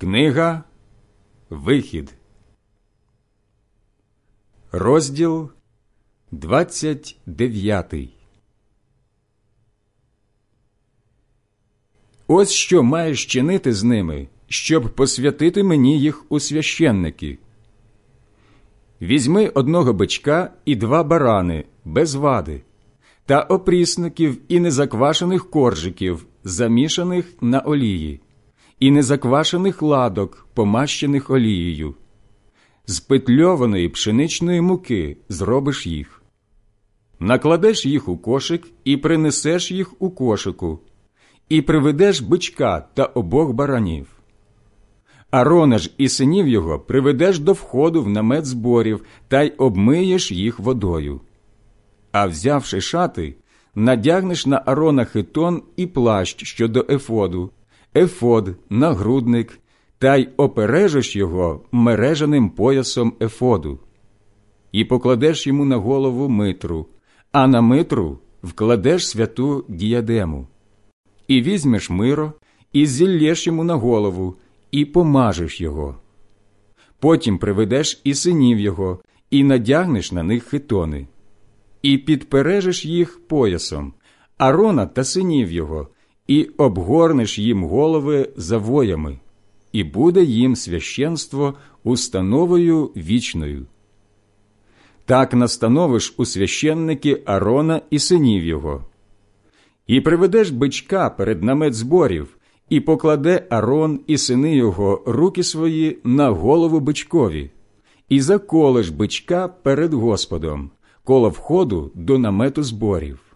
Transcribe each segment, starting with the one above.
Книга. Вихід, розділ 29 Ось що маєш чинити з ними, щоб посвятити мені їх у священники. Візьми одного бичка і два барани без вади, та опрісників і незаквашених коржиків, замішаних на олії і незаквашених ладок, помащених олією. З петльованої пшеничної муки зробиш їх. Накладеш їх у кошик і принесеш їх у кошику, і приведеш бичка та обох баранів. Арона ж і синів його приведеш до входу в намет зборів та й обмиєш їх водою. А взявши шати, надягнеш на Арона хитон і плащ щодо ефоду, ефод, нагрудник, та й опережеш його мережаним поясом ефоду, і покладеш йому на голову митру, а на митру вкладеш святу діадему, і візьмеш миро, і зіллєш йому на голову, і помажеш його. Потім приведеш і синів його, і надягнеш на них хитони, і підпережеш їх поясом, Арона та синів його, і обгорнеш їм голови завоями, і буде їм священство установою вічною. Так настановиш у священники Арона і синів його. І приведеш бичка перед намет зборів, і покладе Арон і сини його руки свої на голову бичкові, і заколеш бичка перед Господом, коло входу до намету зборів.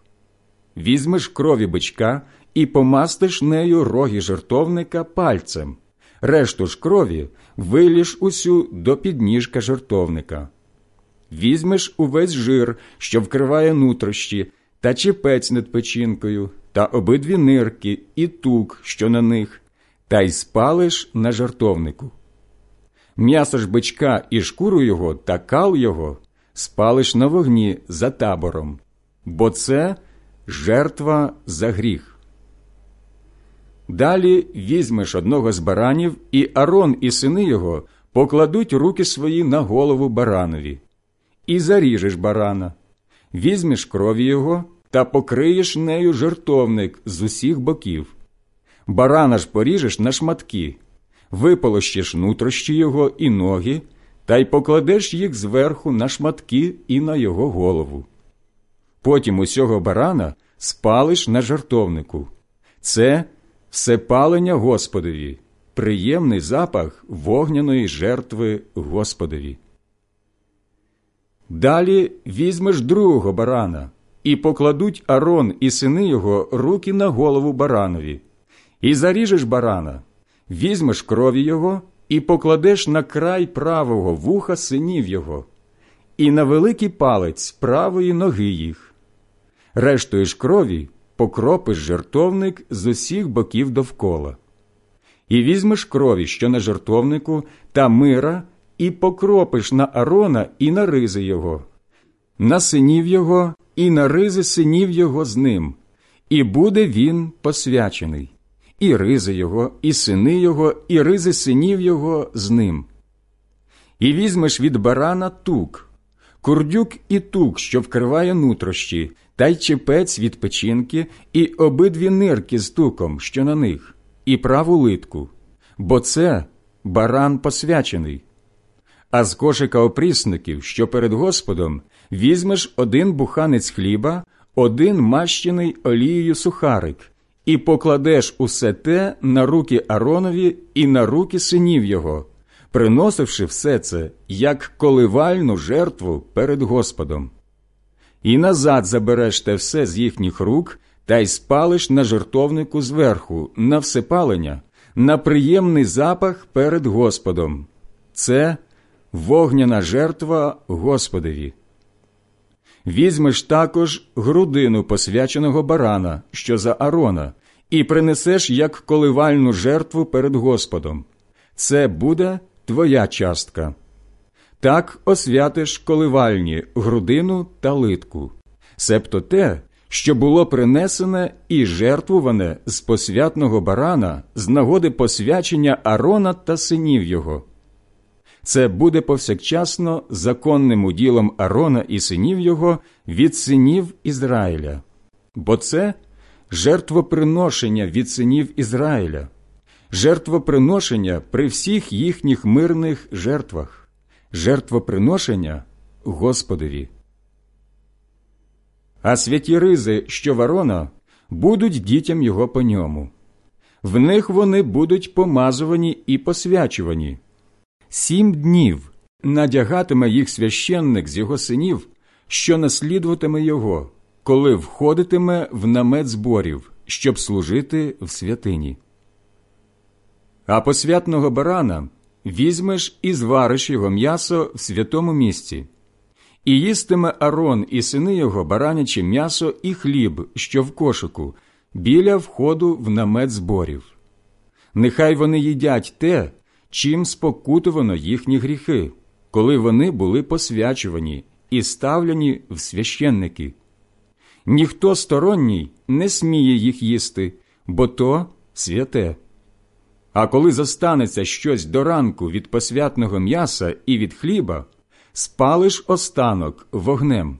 Візьмеш крові бичка і помастиш нею роги жертовника пальцем, решту ж крові виліш усю до підніжка жертовника. Візьмеш увесь жир, що вкриває нутрощі, та чепець над печінкою, та обидві нирки і тук, що на них, та й спалиш на жартовнику. М'ясо ж бичка і шкуру його та кал його спалиш на вогні за табором, бо це жертва за гріх. Далі візьмеш одного з баранів, і Арон і сини його покладуть руки свої на голову баранові, і заріжеш барана, візьмеш крові його та покриєш нею жертовник з усіх боків. Барана ж поріжеш на шматки, виполощиш нутрощі його і ноги, та й покладеш їх зверху на шматки і на його голову. Потім усього барана спалиш на жертовнику. Це всепалення Господові, приємний запах вогняної жертви Господові. Далі візьмеш другого барана, і покладуть Арон і сини його руки на голову баранові, і заріжеш барана, візьмеш крові його і покладеш на край правого вуха синів його, і на великий палець правої ноги їх. Рештою ж крові покропиш жертовник з усіх боків довкола, і візьмеш крові, що на жертовнику, та мира, і покропиш на Арона і на ризи його, на синів його і на ризи синів його з ним, і буде він посвячений, і ризи його, і сини його, і ризи синів його з ним. І візьмеш від барана тук, курдюк і тук, що вкриває нутрощі, та й чепець від печінки, і обидві нирки з туком, що на них, і праву литку, бо це баран посвячений. А з кошика опрісників, що перед Господом, візьмеш один буханець хліба, один мащений олією сухарик, і покладеш усе те на руки Аронові і на руки синів його, приносивши все це як коливальну жертву перед Господом і назад забереш те все з їхніх рук та й спалиш на жертовнику зверху, на всепалення, на приємний запах перед Господом. Це вогняна жертва Господові. Візьмеш також грудину посвяченого барана, що за Арона, і принесеш як коливальну жертву перед Господом. Це буде твоя частка. Так освятиш коливальні грудину та литку, себто те, що було принесене і жертвуване з посвятного барана з нагоди посвячення Арона та синів його. Це буде повсякчасно законним уділом Арона і синів його від синів Ізраїля, бо це жертвоприношення від синів Ізраїля, жертвоприношення при всіх їхніх мирних жертвах, жертвоприношення Господові. А святі ризи, що ворона, будуть дітям його по ньому. В них вони будуть помазувані і посвячувані. Сім днів надягатиме їх священник з його синів, що наслідуватиме його, коли входитиме в намет зборів, щоб служити в святині. А посвятного барана візьмеш і звариш його м'ясо в святому місці. І їстиме Арон і сини його бараняче м'ясо і хліб, що в кошику, біля входу в намет зборів. Нехай вони їдять те, чим спокутувано їхні гріхи, коли вони були посвячувані і ставлені в священники. Ніхто сторонній не сміє їх їсти, бо то святе. А коли зостанеться щось до ранку від посвятного м'яса і від хліба, спалиш останок вогнем.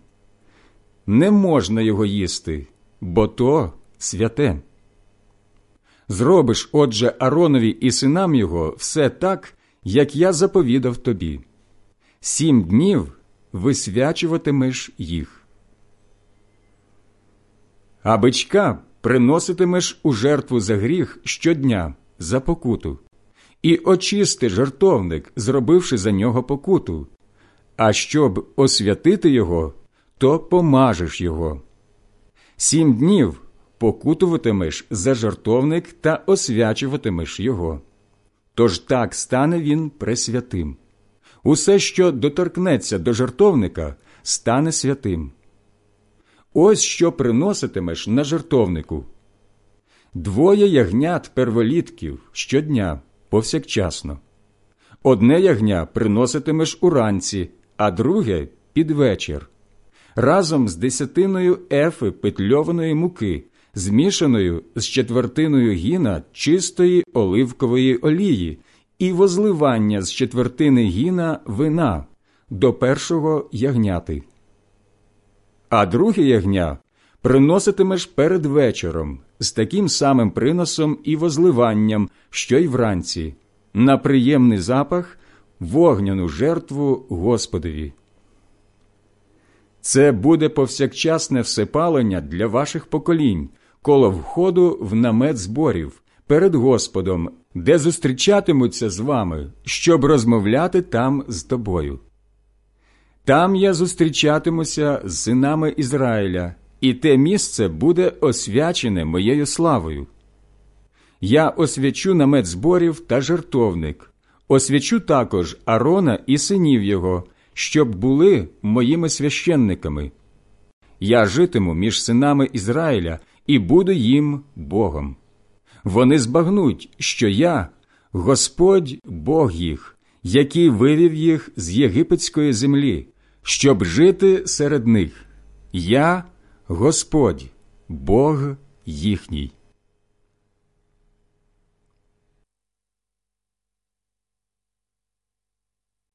Не можна його їсти, бо то святе. Зробиш, отже, Аронові і синам його все так, як я заповідав тобі. Сім днів висвячуватимеш їх. А бичка приноситимеш у жертву за гріх щодня за покуту, і очисти жертовник, зробивши за нього покуту, а щоб освятити його, то помажеш його. Сім днів покутуватимеш за жертовник та освячуватимеш його. Тож так стане він пресвятим. Усе, що доторкнеться до жертовника, стане святим. Ось що приноситимеш на жертовнику. Двоє ягнят перволітків щодня повсякчасно. Одне ягня приноситимеш уранці, а друге під вечір, разом з десятиною ефи петльованої муки, змішаною з четвертиною гіна чистої оливкової олії і возливання з четвертини гіна вина до першого ягняти. А друге ягня приноситимеш перед вечором з таким самим приносом і возливанням, що й вранці, на приємний запах вогняну жертву Господові. Це буде повсякчасне всепалення для ваших поколінь, коло входу в намет зборів перед Господом, де зустрічатимуться з вами, щоб розмовляти там з тобою. Там я зустрічатимуся з синами Ізраїля, і те місце буде освячене моєю славою. Я освячу намет зборів та жертовник, освячу також Арона і синів його, щоб були моїми священниками. Я житиму між синами Ізраїля і буду їм Богом. Вони збагнуть, що я Господь Бог їх, який вивів їх з єгипетської землі, щоб жити серед них. Я Господь, Бог їхній.